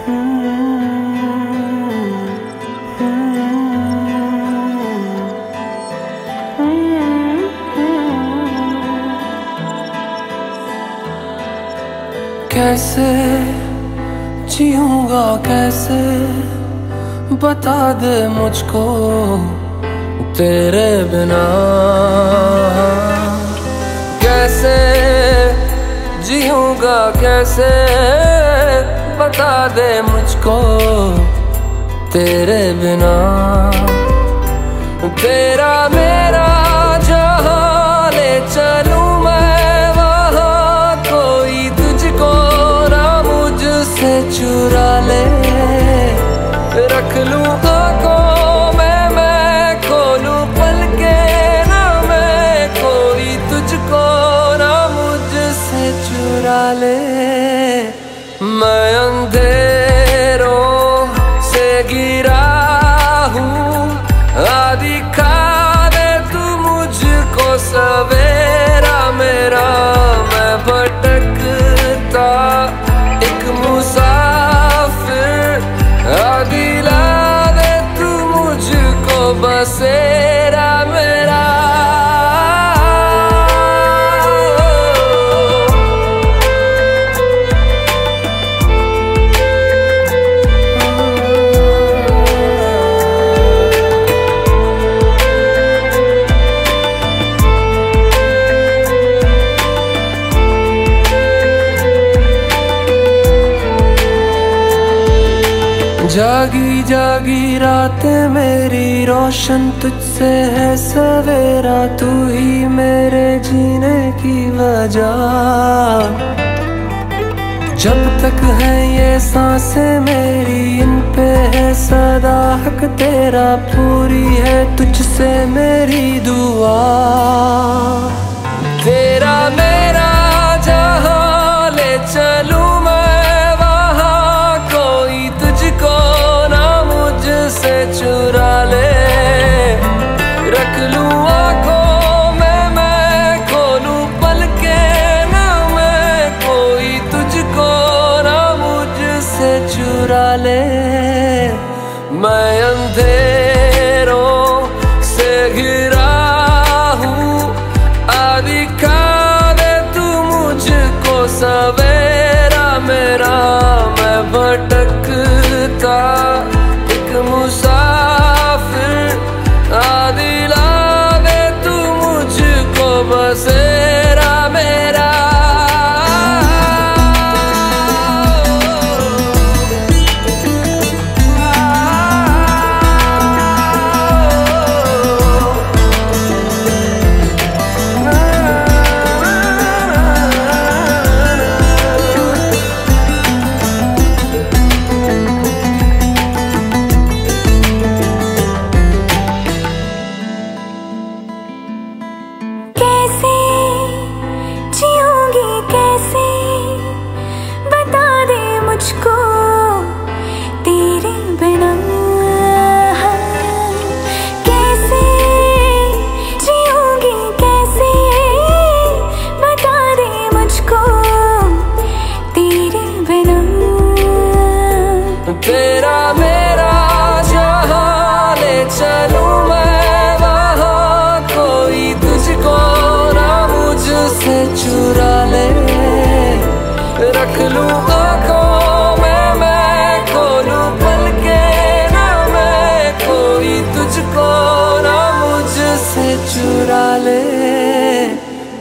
کیسے جیوں گا کیسے؟ بتا دے مجھ کو تیرے بنا۔ کیسے جیوں گا کیسے؟ بتا دے مجھ کو تیرے بنا۔ تیرا میرا جہاں لے چلوں میں، وہاں کوئی تجھ کو نہ مجھ سے چرا لے۔ رکھ لوں آنکھوں میں میں کھولوں پل کے نہ، میں کوئی تجھ کو نہ مجھ سے چرا لے۔ کو جاگی جاگی رات میری روشن تجھ سے ہے سویرا، تو ہی میرے جینے کی وجہ۔ جب تک ہے یہ سانسیں میری، ان پہ ہے صدا، حق تیرا، پوری ہے تجھ سے میری دعا۔ میں اندھیروں سے گرا ہوں۔ دکھا دے تو مجھ کو سویرا، میرا میں بھٹکتا۔ ایک مسافر دلا دے تو مجھ کو بسیرا